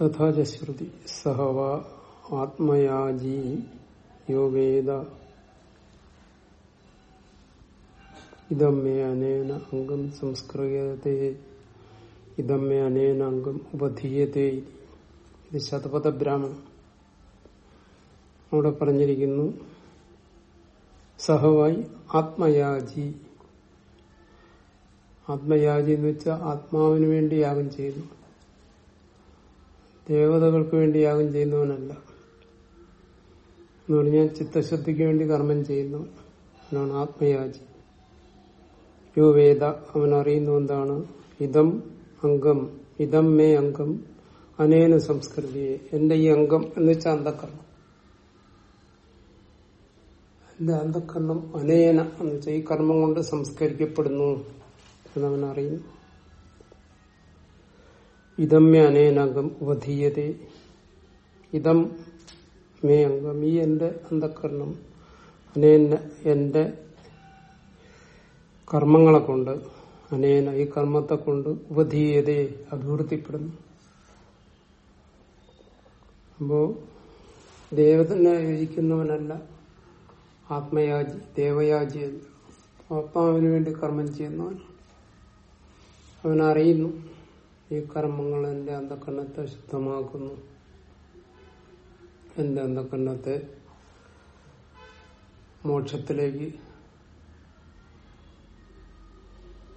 തഥാ ച ശ്രുതി സഹവ ആത്മയാജി യോ വേദ. ഇതമ്മേ അനേന അംഗം സംസ്കൃതത്തെ ഇതമ്മേ അനേന അംഗം ഉപധീയത്തെ ഇത്. ശതപഥ ബ്രാഹ്മണം അവിടെ പറഞ്ഞിരിക്കുന്നു സഹവായി ആത്മയാജി. ആത്മയാജി എന്ന് വെച്ചാൽ ആത്മാവിന് വേണ്ടി യാഗം ചെയ്യുന്നു ദേവതകൾക്ക് വേണ്ടി യാഗം ചെയ്യുന്നവനല്ല. എന്ന് പറഞ്ഞാൽ ചിത്തശുദ്ധിക്ക് വേണ്ടി കർമ്മം ചെയ്യുന്നവൻ അവനാണ് ആത്മയാജി. യോ വേദ അവൻ അറിയുന്നു എന്താണ്? ഇതം അംഗം ഇതം മേ അംഗം അനേന സംസ്കൃതിയെ. എന്റെ ഈ അംഗം എന്ന് വെച്ചാൽ അന്ധക്കരണം എന്റെ അന്ധക്കരണം അനേന എന്ന് വെച്ചാൽ ഈ കർമ്മം കൊണ്ട് സംസ്കരിക്കപ്പെടുന്നു എന്നവൻ അറിയുന്നു. ഇതം മേ അനേനംഗം ഉപധീയത. ഇതം മേ അംഗം. ഈ എന്റെ അന്ധക്കരണം അനേന എന്റെ കർമ്മങ്ങളെ കൊണ്ട് അനേന ഈ കർമ്മത്തെ കൊണ്ട് ഉപധീയത അഭിവൃദ്ധിപ്പെടുന്നു. അപ്പോ ദേവതനെ യോജിക്കുന്നവനല്ല ആത്മയാജി ദേവയാജി അല്ല. ആത്മാവിന് വേണ്ടി കർമ്മം ചെയ്യുന്നവൻ. അവനറിയുന്നു. ഈ കർമ്മങ്ങൾ എന്റെ അന്ധക്കണ്ണത്തെ ശുദ്ധമാക്കുന്നു. എന്റെ അന്ധക്കണ്ണത്തെ മോക്ഷത്തിലേക്ക്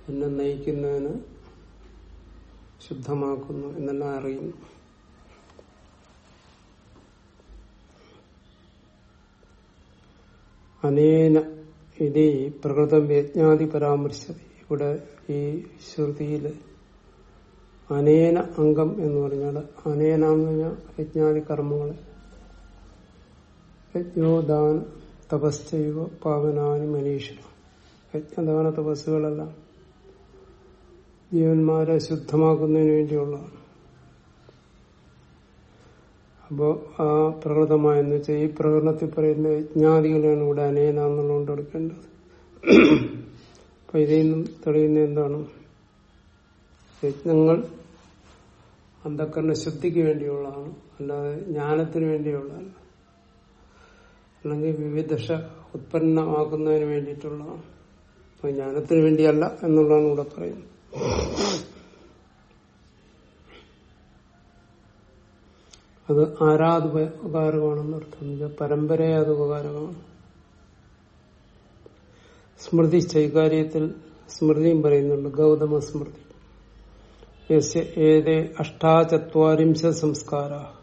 എന്നെ നയിക്കുന്നതിന് ശുദ്ധമാക്കുന്നു എന്നെല്ലാം അറിയുന്നു. അനേന ഇത് പ്രകൃതം യജ്ഞാതി പരാമർശം ഇവിടെ ഈ ശ്രുതിയിൽ അനേന അംഗം എന്ന് പറഞ്ഞാൽ അനേന യജ്ഞാതി കർമ്മങ്ങൾ. യജ്ഞോദാന തപസ്ചൈവ പാവനാനി മനീഷ. യജ്ഞദാന തപസ്സുകളെല്ലാം ജീവന്മാരെ ശുദ്ധമാക്കുന്നതിന് വേണ്ടിയുള്ളതാണ്. അപ്പോ ആ പ്രകൃതമായെന്ന് വെച്ചാൽ ഈ പ്രകൃതത്തിൽ പറയുന്ന യജ്ഞാദികളാണ് ഇവിടെ അനേന എന്നുള്ളതുകൊണ്ട് എടുക്കേണ്ടത്. അപ്പൊ ഇതിൽ നിന്നും തെളിയുന്ന എന്താണ്? യജ്ഞങ്ങൾ അന്ധക്കരണ ശുദ്ധിക്ക് വേണ്ടിയുള്ളതാണ്. അല്ലാതെ ജ്ഞാനത്തിന് വേണ്ടിയുള്ളതല്ല. അല്ലെങ്കിൽ വിവിധ ഉത്പന്നമാക്കുന്നതിന് വേണ്ടിയിട്ടുള്ളതാണ്. അപ്പൊ ജ്ഞാനത്തിന് വേണ്ടിയല്ല എന്നുള്ളതാണ് ഇവിടെ പറയുന്നത്. അത് ആരാത് ഉപകാരമാണെന്ന് അർത്ഥം പരമ്പരയെ അത് ഉപകാരമാണ്. സ്മൃതി ചൈകാര്യത്തിൽ സ്മൃതിയും പറയുന്നുണ്ട്. ഗൗതമ സ്മൃതി ഏതേ അഷ്ടാചത്വാരിംശ സംസ്കാര.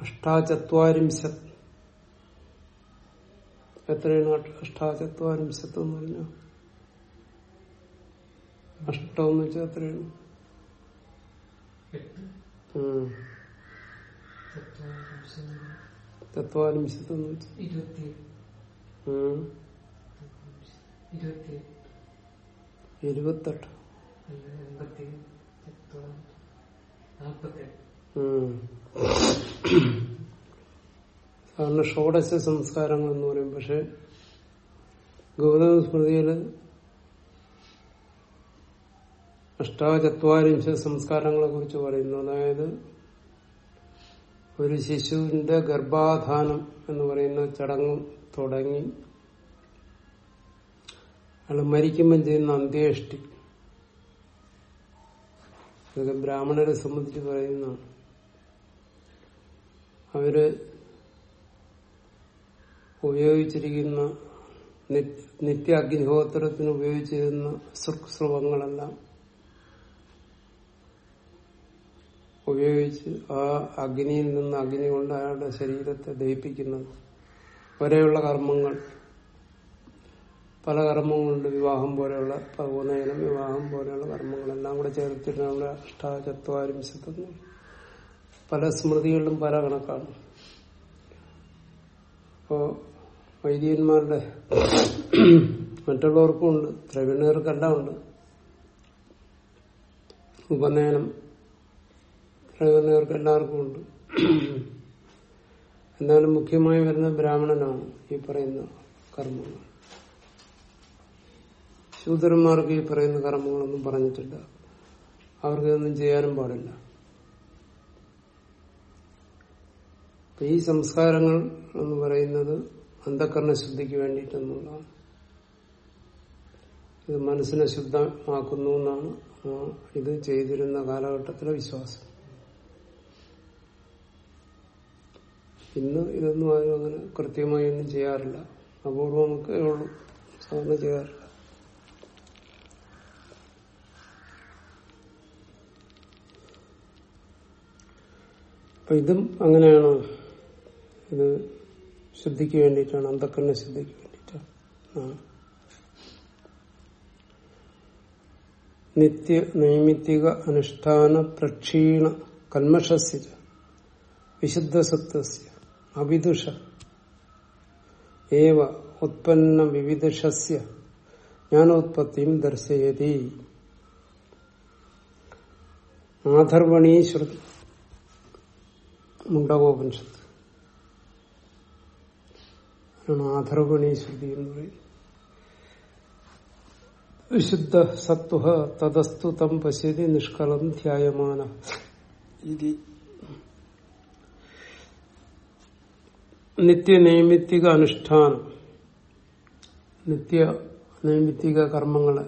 അഷ്ടാചത്വാരിംശത്. എത്രയാണ് അഷ്ടാചത്വാരിംശത്ത് എന്ന് പറഞ്ഞു? അഷ്ടം എന്ന് വെച്ചാൽ എത്രയാണ്? തത്വാരിംശത്ത് എന്ന് വെച്ചാൽ ഇരുപത്തെട്ട്. സാധാരണ ഷോഡശ സംസ്കാരങ്ങൾ എന്ന് പറയും. പക്ഷെ ഗൗതമ സ്മൃതിയിൽ അഷ്ടാചത്വാരിംശ സംസ്കാരങ്ങളെ കുറിച്ച് പറയുന്നു. അതായത് ഒരു ശിശുവിന്റെ ഗർഭാധാനം എന്ന് പറയുന്ന ചടങ്ങ് തുടങ്ങി അയാൾ മരിക്കുമ്പം ചെയ്യുന്ന അന്ത്യേഷ്ടി. ഇതൊക്കെ ബ്രാഹ്മണരെ സംബന്ധിച്ച് പറയുന്നതാണ്. അവർ ഉപയോഗിച്ചിരിക്കുന്ന നിത്യ അഗ്നിഹോത്രത്തിന് ഉപയോഗിച്ചിരുന്ന സൃക്സ്രവങ്ങളെല്ലാം ഉപയോഗിച്ച് ആ അഗ്നിയിൽ നിന്ന് അഗ്നി കൊണ്ട് അയാളുടെ ശരീരത്തെ ദഹിപ്പിക്കുന്നത്. വരെയുള്ള കർമ്മങ്ങൾ. പല കർമ്മങ്ങളുണ്ട്. വിവാഹം പോലെയുള്ള പൗനയനം വിവാഹം പോലെയുള്ള കർമ്മങ്ങളെല്ലാം കൂടെ ചേർത്തിട്ട് നമ്മുടെ അഷ്ടാചത്വാരിംശത്തെന്ന് പല സ്മൃതികളിലും പല കണക്കാണ്. അപ്പോ വൈദികന്മാരുടെ മറ്റുള്ളവർക്കും ഉണ്ട്. ദ്രവിണർക്കെല്ലാം ഉണ്ട് ഉപനയനം ദ്രവിണർക്ക് എല്ലാവർക്കും ഉണ്ട്. എന്നാലും മുഖ്യമായി വരുന്ന ബ്രാഹ്മണനാണ് ഈ പറയുന്ന കർമ്മങ്ങൾ. ശൂദ്രന്മാർക്ക് ഈ പറയുന്ന കർമ്മങ്ങളൊന്നും പറഞ്ഞിട്ടില്ല. അവർക്ക് ഇതൊന്നും ചെയ്യാനും പാടില്ല. ഈ സംസ്കാരങ്ങൾ എന്ന് പറയുന്നത് അന്ധക്കരണ ശുദ്ധിക്ക് വേണ്ടിയിട്ടെന്നുള്ളതാണ്. ഇത് മനസ്സിനെ ശുദ്ധമാക്കുന്നു എന്നാണ് ഇത് ചെയ്തിരുന്ന കാലഘട്ടത്തിലെ വിശ്വാസം. ഇന്ന് ഇതൊന്നും ആരും അങ്ങനെ കൃത്യമായി ഒന്നും ചെയ്യാറില്ല. അപൂർവമൊക്കെ ഉള്ളൂ. സാധാരണ ചെയ്യാറില്ല അപ്പൊ ഇതും അങ്ങനെയാണ്? ഇത് ശുദ്ധിക്ക് വേണ്ടിയിട്ടാണ്? അന്ധക്കരണ ശുദ്ധിക്ക് വേണ്ടിയിട്ടാണ്. നിത്യ നൈമിത്തിക അനുഷ്ഠാന പ്രക്ഷീണ കന്മഷസ്യ വിശുദ്ധ സത്വസ്യ അവിദുഷ ഏവ ഉത്പന്ന വിവിധഷസ്യ ജ്ഞാനോത്പത്തിയും ദർശയതി. ആധർവണീ ശ്രുതി മുണ്ടകോപനിഷത്ത് ആധർവണീശ്രുതി ആധർവണീ ശ്രുതി എന്ന് പറയുന്നത്. വിശുദ്ധ സത്വ തദസ്തു തം പശ്യതി നിഷ്കളം ധ്യായമാന. ഇതി നിത്യനൈമിത്തിക അനുഷ്ഠാനം നിത്യ നൈമിത്തിക കർമ്മങ്ങളെ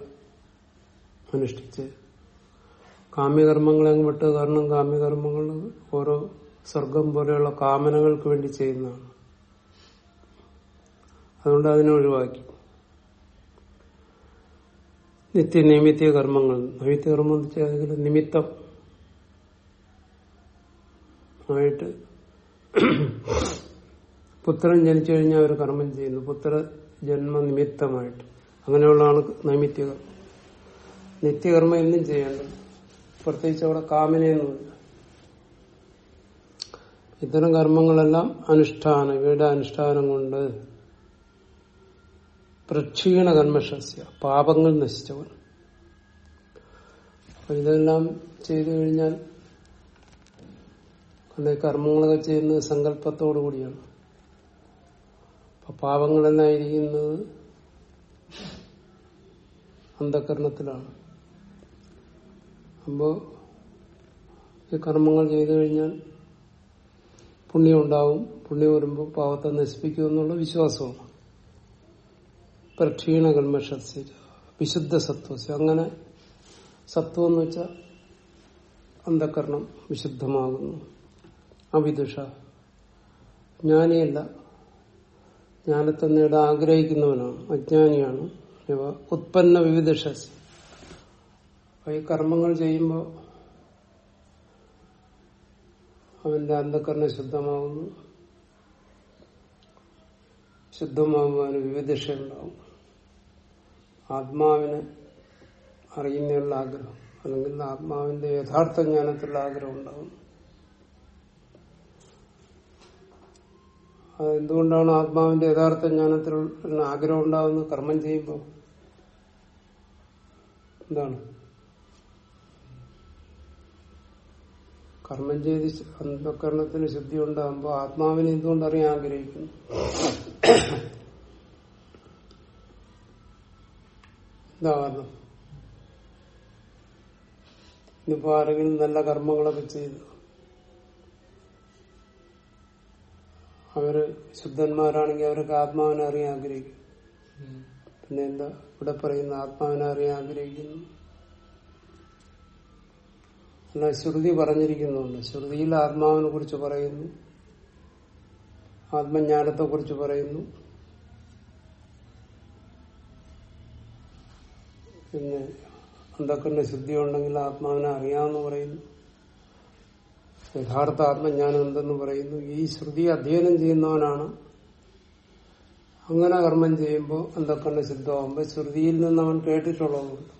അനുഷ്ഠിച്ച് കാമ്യകർമ്മങ്ങളെ അങ്ങ് കാരണം കാമ്യകർമ്മങ്ങൾ ഓരോ സ്വർഗം പോലെയുള്ള കാമനകൾക്ക് വേണ്ടി ചെയ്യുന്നതാണ് അതുകൊണ്ട് അതിനെ ഒഴിവാക്കി. നിത്യ നിത്യനൈമിത്യ കർമ്മങ്ങൾ. നൈമിത്യ കർമ്മം എന്ന് വെച്ചാൽ നിമിത്തം ആയിട്ട് പുത്രൻ ജനിച്ചു കഴിഞ്ഞാൽ അവർ കർമ്മം ചെയ്യുന്നു. പുത്ര ജന്മ നിമിത്തമായിട്ട്. അങ്ങനെയുള്ളതാണ് നൈമിത്യകർമ്മം നിത്യകർമ്മം എന്നും ചെയ്യേണ്ടത്. പ്രത്യേകിച്ച് അവിടെ കാമനയൊന്നുമില്ല. ഇത്തരം കർമ്മങ്ങളെല്ലാം അനുഷ്ഠാനം ഇവയുടെ അനുഷ്ഠാനം കൊണ്ട് പ്രക്ഷീണ കർമ്മശസ്യ പാപങ്ങൾ നശിച്ചവർ. അപ്പൊ ഇതെല്ലാം ചെയ്തു കഴിഞ്ഞാൽ അല്ലെ കർമ്മങ്ങളൊക്കെ ചെയ്യുന്നത് സങ്കല്പത്തോടു കൂടിയാണ്. അപ്പൊ പാപങ്ങളെല്ലാം ഇരിക്കുന്നത് അന്ധകരണത്തിലാണ്. അപ്പോ ഈ കർമ്മങ്ങൾ ചെയ്തു കഴിഞ്ഞാൽ പുണ്യം ഉണ്ടാവും. പുണ്യം വരുമ്പോൾ പാവത്തെ നശിപ്പിക്കും എന്നുള്ള വിശ്വാസമാണ്. പ്രക്ഷീണ കർമ്മശസ്യ വിശുദ്ധ സത്വസ്യ അങ്ങനെ സത്വം എന്ന് വെച്ചാൽ അന്ധകരണം വിശുദ്ധമാകുന്നു. അവിദുഷ. ജ്ഞാനിയല്ല. ജ്ഞാനത്തെ നേടാൻ ആഗ്രഹിക്കുന്നവനാണ്. അജ്ഞാനിയാണ്. ഉത്പന്ന വിവിധ ഈ കർമ്മങ്ങൾ ചെയ്യുമ്പോൾ അവന്റെ അന്ധക്കരണം ശുദ്ധമാകുന്നു ശുദ്ധമാകുവാനും വിവിധ ആത്മാവിനെ അറിയുന്നതിനുള്ള ആഗ്രഹം അല്ലെങ്കിൽ ആത്മാവിന്റെ യഥാർത്ഥ ജ്ഞാനത്തിലുള്ള ആഗ്രഹം ഉണ്ടാവും അതെന്തുകൊണ്ടാണ് ആത്മാവിന്റെ യഥാർത്ഥ ജ്ഞാനത്തിൽ ആഗ്രഹം ഉണ്ടാകുന്നത്? കർമ്മം ചെയ്യുമ്പോൾ എന്താണ്? കർമ്മം ചെയ്ത് അന്ധകരണത്തിന് ശുദ്ധി ഉണ്ടാകുമ്പോൾ ആത്മാവിനെ എന്തുകൊണ്ട് അറിയാൻ ആഗ്രഹിക്കുന്നു? എന്താ കാരണം? ആരെങ്കിലും നല്ല കർമ്മങ്ങളൊക്കെ ചെയ്തു അവർ ശുദ്ധന്മാരാണെങ്കിൽ അവർക്ക് ആത്മാവിനെ അറിയാൻ ആഗ്രഹിക്കും പിന്നെ എന്താ? ഇവിടെ പറയുന്ന ആത്മാവിനെ അറിയാൻ ആഗ്രഹിക്കുന്നു. അല്ല ശ്രുതി പറഞ്ഞിരിക്കുന്നുണ്ട്. ശ്രുതിയിൽ ആത്മാവിനെ കുറിച്ച് പറയുന്നു. ആത്മജ്ഞാനത്തെ കുറിച്ച് പറയുന്നു. പിന്നെ എന്തൊക്കെ ശുദ്ധി ഉണ്ടെങ്കിൽ ആത്മാവിനെ അറിയാമെന്ന് പറയുന്നു. യഥാർത്ഥ ആത്മജ്ഞാനം എന്തെന്ന് പറയുന്നു. ഈ ശ്രുതി അധ്യയനം ചെയ്യുന്നവനാണ്. അങ്ങനെ കർമ്മം ചെയ്യുമ്പോൾ എന്തൊക്കെ ശുദ്ധമാകുമ്പോൾ ശ്രുതിയിൽ നിന്ന് അവൻ കേട്ടിട്ടുള്ളതുകൊണ്ട്.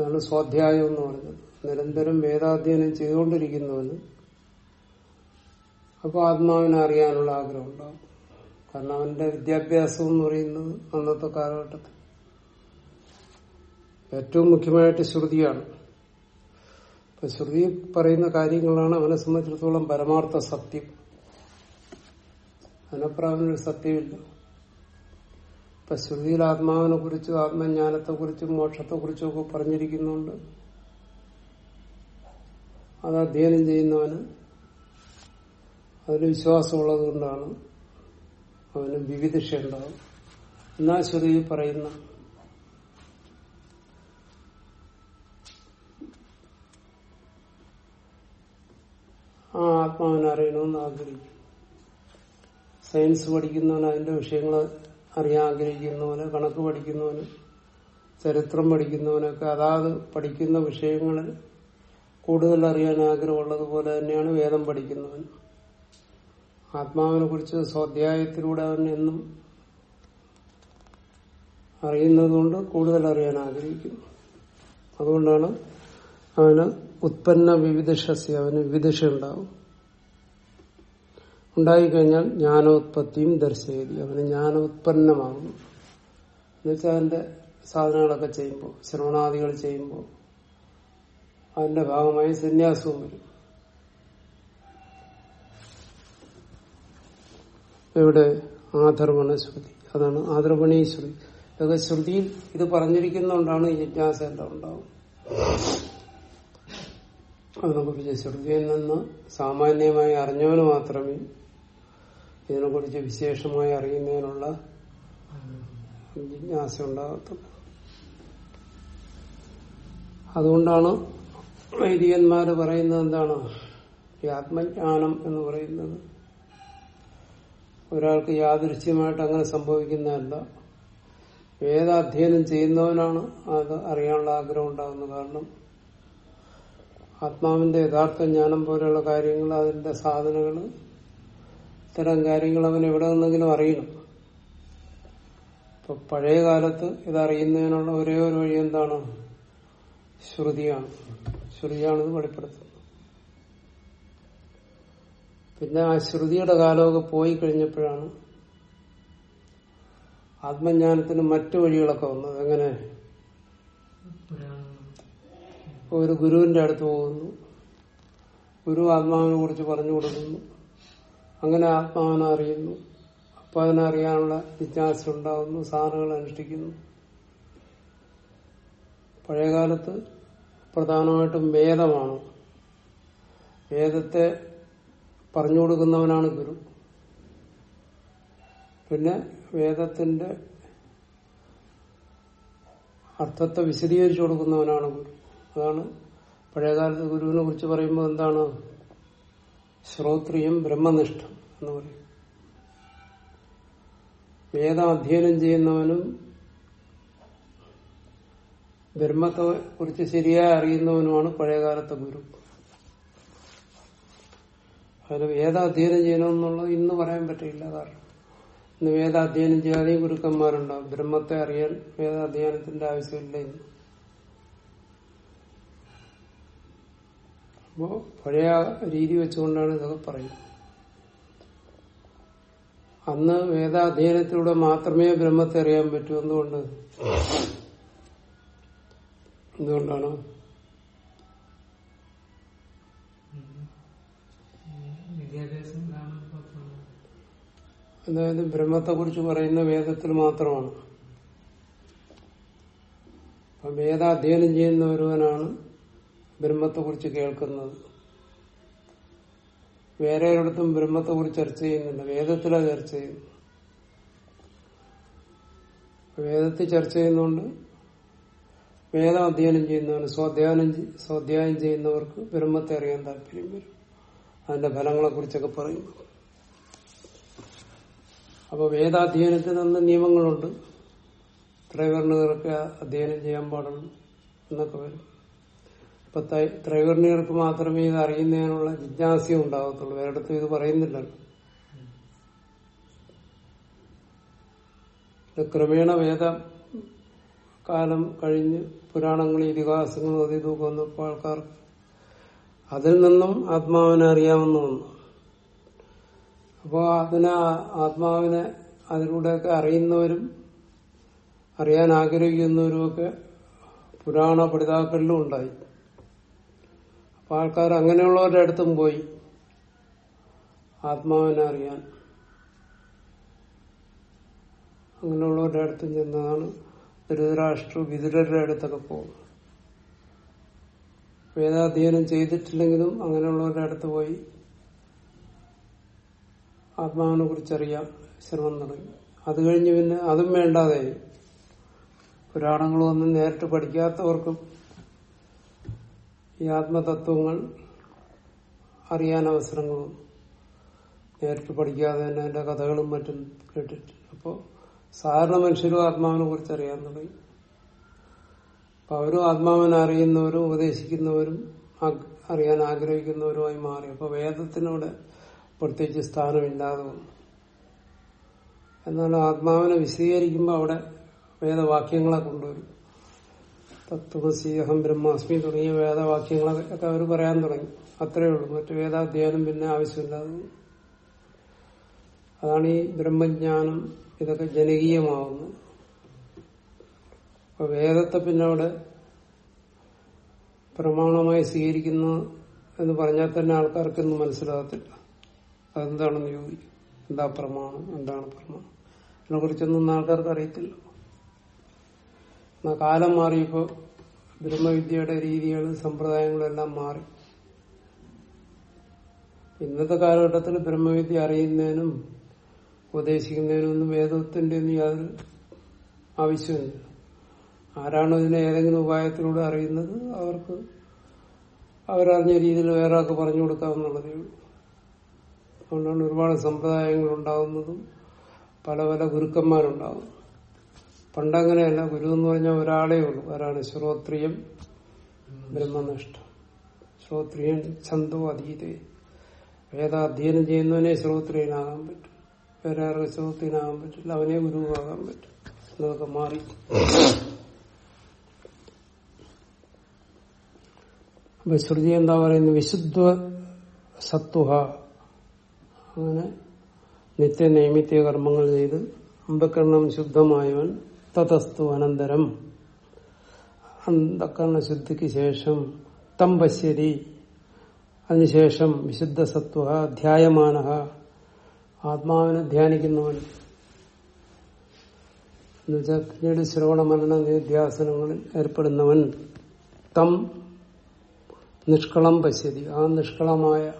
അതാണ് സ്വാധ്യായം എന്ന് പറഞ്ഞത്. നിരന്തരം വേദാധ്യയനം ചെയ്തുകൊണ്ടിരിക്കുന്നവന് അപ്പോൾ ആത്മാവിനെ അറിയാനുള്ള ആഗ്രഹം ഉണ്ടാവും കാരണം അവന്റെ വിദ്യാഭ്യാസം എന്ന് പറയുന്നത് അന്നത്തെ കാലഘട്ടത്തിൽ ഏറ്റവും മുഖ്യമായിട്ട് ശ്രുതിയാണ്. അപ്പൊ ശ്രുതി പറയുന്ന കാര്യങ്ങളാണ് അവനെ സംബന്ധിച്ചിടത്തോളം പരമാർത്ഥ സത്യം. അതിനപ്പുറം സത്യമില്ല. ഇപ്പൊ ശ്രുതിയിൽ ആത്മാവിനെ കുറിച്ചും ആത്മജ്ഞാനത്തെ കുറിച്ചും മോക്ഷത്തെ കുറിച്ചും ഒക്കെ പറഞ്ഞിരിക്കുന്നുണ്ട്. അത് അധ്യയനം ചെയ്യുന്നവന് അതിന് വിശ്വാസമുള്ളത് കൊണ്ടാണ് അവന് വിവിധിഷ ഉണ്ടാവും. എന്നാ ശ്രുതി പറയുന്ന ആ ആത്മാവിനെ അറിയണമെന്ന് ആഗ്രഹിക്കും. സയൻസ് പഠിക്കുന്നവന് അതിന്റെ വിഷയങ്ങൾ അറിയാൻ ആഗ്രഹിക്കുന്നവന് കണക്ക് പഠിക്കുന്നവന് ചരിത്രം പഠിക്കുന്നവനൊക്കെ അതാത് പഠിക്കുന്ന വിഷയങ്ങളിൽ കൂടുതൽ അറിയാൻ ആഗ്രഹമുള്ളതുപോലെ തന്നെയാണ് വേദം പഠിക്കുന്നവൻ. ആത്മാവിനെ കുറിച്ച് സ്വാധ്യായത്തിലൂടെ അവൻ എന്നും അറിയുന്നതുകൊണ്ട് കൂടുതൽ അറിയാൻ ആഗ്രഹിക്കുന്നു. അതുകൊണ്ടാണ് അവന് ഉത്പന്ന വിവിധശസ്യ അവന് വിവിധശ ഉണ്ടാവും. ഉണ്ടായിക്കഴിഞ്ഞാൽ ജ്ഞാനോത്പത്തിയും ദർശയതി. അവന് ജ്ഞാനോത്പന്നമാകുന്നു. എന്നുവെച്ചാൽ അതിന്റെ സാധനങ്ങളൊക്കെ ചെയ്യുമ്പോൾ ശ്രവണാദികൾ ചെയ്യുമ്പോൾ അതിന്റെ ഭാഗമായി സന്യാസവും വരും. ഇവിടെ ആധർവണ ശ്രുതി. അതാണ് ആധർവണീ ശ്രുതി. ഇതൊക്കെ ശ്രുതിയിൽ ഇത് പറഞ്ഞിരിക്കുന്നതുകൊണ്ടാണ് ജിജ്ഞാസ എല്ലാം ഉണ്ടാവും അത് നമുക്ക് ശ്രുതിയിൽ നിന്ന് സാമാന്യമായി അറിഞ്ഞവന് മാത്രമേ ഇതിനെക്കുറിച്ച് വിശേഷമായി അറിയുന്നതിനുള്ള ജിജ്ഞാസ ഉണ്ടാകത്തുള്ളൂ. അതുകൊണ്ടാണ് വൈദികന്മാര് പറയുന്നത് എന്താണ്? ഈ ആത്മജ്ഞാനം എന്ന് പറയുന്നത്. ഒരാൾക്ക് യാദൃശ്യമായിട്ട് അങ്ങനെ സംഭവിക്കുന്നതല്ല വേദാധ്യയനം ചെയ്യുന്നവനാണ് അത് അറിയാനുള്ള ആഗ്രഹം ഉണ്ടാകുന്നത് കാരണം ആത്മാവിന്റെ യഥാർത്ഥ ജ്ഞാനം പോലെയുള്ള കാര്യങ്ങൾ അതിന്റെ സാധനങ്ങൾ ഇത്തരം കാര്യങ്ങൾ അവൻ എവിടെ നിന്നെങ്കിലും അറിയണം. ഇപ്പൊ പഴയ കാലത്ത് ഇതറിയുന്നതിനുള്ള ഒരേ ഒരു വഴി എന്താണ്? ശ്രുതിയാണ്. ശ്രുതിയാണ് ഇത് വെളിപ്പെടുത്തുന്നത്. പിന്നെ ആ ശ്രുതിയുടെ കാലമൊക്കെ പോയി കഴിഞ്ഞപ്പോഴാണ് ആത്മജ്ഞാനത്തിന് മറ്റു വഴികളൊക്കെ വന്നത്. എങ്ങനെ? ഒരു ഗുരുവിന്റെ അടുത്ത് പോകുന്നു. ഗുരു ആത്മാവിനെ കുറിച്ച് പറഞ്ഞു കൊടുക്കുന്നു. അങ്ങനെ ആത്മാവിനെ അറിയുന്നു. അപ്പൊ അതിനറിയാനുള്ള ജിജ്ഞാസ ഉണ്ടാകുന്നു സാധനങ്ങൾ അനുഷ്ഠിക്കുന്നു പഴയകാലത്ത് പ്രധാനമായിട്ടും വേദമാണ്. വേദത്തെ പറഞ്ഞു കൊടുക്കുന്നവനാണ് ഗുരു. പിന്നെ വേദത്തിന്റെ അർത്ഥത്തെ വിശദീകരിച്ചു കൊടുക്കുന്നവനാണ് ഗുരു. അതാണ് പഴയകാലത്ത് ഗുരുവിനെ കുറിച്ച് പറയുമ്പോൾ എന്താണ്? ശ്രോത്രിയം ബ്രഹ്മനിഷ്ഠം എന്ന് പറയും. വേദം അധ്യയനം ചെയ്യുന്നവനും ബ്രഹ്മത്തെ കുറിച്ച് ശരിയായി അറിയുന്നവനുമാണ് പഴയകാലത്തെ ഗുരു. അതിന് വേദാധ്യയനം ചെയ്യണമെന്നുള്ളത് ഇന്ന് പറയാൻ പറ്റില്ല കാരണം. ഇന്ന് വേദാധ്യയനം ചെയ്യാതെയും ഗുരുക്കന്മാരുണ്ടാവും. ബ്രഹ്മത്തെ അറിയാൻ വേദാധ്യയനത്തിന്റെ ആവശ്യമില്ല ഇന്ന്. അപ്പോ പഴയ രീതി വെച്ചുകൊണ്ടാണ് ഇതൊക്കെ പറയുന്നത്. അന്ന് വേദാധ്യയനത്തിലൂടെ മാത്രമേ ബ്രഹ്മത്തെ അറിയാൻ പറ്റൂ. എന്തുകൊണ്ട്? എന്തുകൊണ്ടാണ്? അതായത് ബ്രഹ്മത്തെ കുറിച്ച് പറയുന്ന വേദത്തിൽ മാത്രമാണ്. അപ്പൊ വേദാധ്യയനം ചെയ്യുന്ന ഒരുവനാണ് ബ്രഹ്മത്തെ കുറിച്ച് കേൾക്കുന്നത്. വേറെ ഒരിടത്തും ബ്രഹ്മത്തെ കുറിച്ച് ചർച്ച ചെയ്യുന്നില്ല. വേദത്തിലാ ചർച്ച ചെയ്യുന്നു വേദത്തിൽ ചർച്ച ചെയ്യുന്നതുകൊണ്ട് വേദം അധ്യയനം ചെയ്യുന്നവന്? സ്വാധ്യാനം സ്വാധ്യായം ചെയ്യുന്നവർക്ക് ബ്രഹ്മത്തെ അറിയാൻ താല്പര്യം വരും. അതിന്റെ ഫലങ്ങളെ കുറിച്ചൊക്കെ പറയുന്നു. അപ്പൊ വേദാധ്യയനത്തിന് അന്ന് നിയമങ്ങളുണ്ട്. ത്രൈവർണികർക്ക് അധ്യയനം ചെയ്യാൻ പാടുള്ളൂ എന്നൊക്കെ വരും. ത്രൈ- ത്രൈവർണികർക്ക് മാത്രമേ ഇത് അറിയുന്നതിനുള്ള ജിജ്ഞാസ്യം ഉണ്ടാകത്തുള്ളൂ. വേറെടുത്തും ഇത് പറയുന്നില്ലല്ലോ ക്രമേണ വേദ കാലം കഴിഞ്ഞ് പുരാണങ്ങളും ഇതിഹാസങ്ങളും അത് ഇതൊക്കെ വന്നപ്പോൾ ആൾക്കാർക്ക് അതിൽ നിന്നും ആത്മാവിനെ അറിയാമെന്ന് വന്നു അപ്പോ അതിനെ ആത്മാവിനെ അതിലൂടെയൊക്കെ അറിയുന്നവരും അറിയാൻ ആഗ്രഹിക്കുന്നവരുമൊക്കെ പുരാണ പഠിതാക്കളിലും ഉണ്ടായി. അപ്പൊ ആൾക്കാർ അങ്ങനെയുള്ളവരുടെ അടുത്തും പോയി ആത്മാവിനെ അറിയാൻ. അങ്ങനെയുള്ളവരുടെ അടുത്തും ചെന്നതാണ് ധൃതരാഷ്ട്ര വിതുരരുടെ അടുത്തൊക്കെ പോകും. വേദാധ്യയനം ചെയ്തിട്ടില്ലെങ്കിലും അങ്ങനെയുള്ളവരുടെ അടുത്ത് പോയി ആത്മാവിനെ കുറിച്ചറിയാൻ ശ്രമം തുടങ്ങി. അത് കഴിഞ്ഞ് പിന്നെ അതും വേണ്ടാതെ പുരാണങ്ങളൊന്നും നേരിട്ട് പഠിക്കാത്തവർക്കും ഈ ആത്മതത്വങ്ങൾ അറിയാൻ അവസരങ്ങളും നേരിട്ട് പഠിക്കാതെ തന്നെ അതിന്റെ കഥകളും മറ്റും കേട്ടിട്ട്. അപ്പോൾ സാധാരണ മനുഷ്യരും ആത്മാവിനെ കുറിച്ച് അറിയാൻ തുടങ്ങി. അപ്പൊ അവരും ആത്മാവിനെ അറിയുന്നവരും ഉപദേശിക്കുന്നവരും അറിയാൻ ആഗ്രഹിക്കുന്നവരുമായി മാറി. അപ്പൊ വേദത്തിനോട് പ്രത്യേകിച്ച് സ്ഥാനമില്ലാതെ വന്നു. എന്നാൽ ആത്മാവിനെ വിശദീകരിക്കുമ്പോൾ അവിടെ വേദവാക്യങ്ങളെ കൊണ്ടുവരും. തത്വമസി അഹം ബ്രഹ്മാസ്മി തുടങ്ങിയ വേദവാക്യങ്ങളൊക്കെ അവർ പറയാൻ തുടങ്ങി. അത്രയേ ഉള്ളൂ. മറ്റു വേദാധ്യയനം പിന്നെ ആവശ്യമില്ലാതെ. അതാണ് ഈ ബ്രഹ്മജ്ഞാനം ഇതൊക്കെ ജനകീയമാവുന്നു. അപ്പൊ വേദത്തെ പിന്നെ അവിടെ പ്രമാണമായി സ്വീകരിക്കുന്നു എന്ന് പറഞ്ഞാൽ തന്നെ ആൾക്കാർക്കൊന്നും മനസ്സിലാകത്തില്ല. അതെന്താണെന്ന് ചോദിക്കും. എന്താ പ്രമാണം? എന്താണ് പ്രമാണം? അതിനെ കുറിച്ചൊന്നും ആൾക്കാർക്ക് അറിയത്തില്ല. എന്നാ കാലം മാറിയപ്പോ ബ്രഹ്മവിദ്യയുടെ രീതികൾ സമ്പ്രദായങ്ങളും എല്ലാം മാറി. ഇന്നത്തെ കാലഘട്ടത്തിൽ ബ്രഹ്മവിദ്യ അറിയുന്നതിനും ഉപദേശിക്കുന്നതിനും ഒന്നും വേദത്തിന്റെ ഒന്നും യാതൊരു ആവശ്യമില്ല ആരാണോ ഇതിനെ ഏതെങ്കിലും ഉപായത്തിലൂടെ അറിയുന്നത് അവർക്ക് അവരറിഞ്ഞ രീതിയിൽ വേറെ ആൾക്ക് പറഞ്ഞു കൊടുക്കാവുന്നുള്ളതേ ഉള്ളൂ. അതുകൊണ്ടാണ് ഒരുപാട് സമ്പ്രദായങ്ങൾ ഉണ്ടാകുന്നതും പല പല ഗുരുക്കന്മാരുണ്ടാകും പണ്ടങ്ങനെയല്ല ഗുരു എന്ന് പറഞ്ഞാൽ ഒരാളേ ഉള്ളൂ. ആരാണ് ശ്രോത്രിയം ബ്രഹ്മനിഷ്ഠ. ശ്രോത്രിയൻ ഛന്തോ അതീതേ. വേദാധ്യയനം ചെയ്യുന്നവനെ ശ്രോത്രിയനാകാൻ പറ്റും. വേറെ ശ്രോത്രിയനാകാൻ പറ്റില്ല. അവനെ ഗുരുവാകാൻ പറ്റും. അതൊക്കെ മാറി. അപ്പൊ ശ്രുതി എന്താ പറയുന്നത് വിശുദ്ധ സത്വഹ. അങ്ങനെ നിത്യ നൈമിത്യ കർമ്മങ്ങൾ ചെയ്ത് അമ്പക്കരണം ശുദ്ധമായവൻ തതസ്തു അനന്തരം. അന്ധക്കരണ ശുദ്ധിക്ക് ശേഷം തം പശ്യതി അതിനുശേഷം വിശുദ്ധ സത്വ ധ്യായമാന ആത്മാവിനെ ധ്യാനിക്കുന്നവൻ. എന്നുവെച്ചാൽ പിന്നീട് ശ്രവണ മരണ നിധ്യാസനങ്ങളിൽ ഏർപ്പെടുന്നവൻ തം നിഷ്കളം പശ്യതി. ആ നിഷ്കളമായ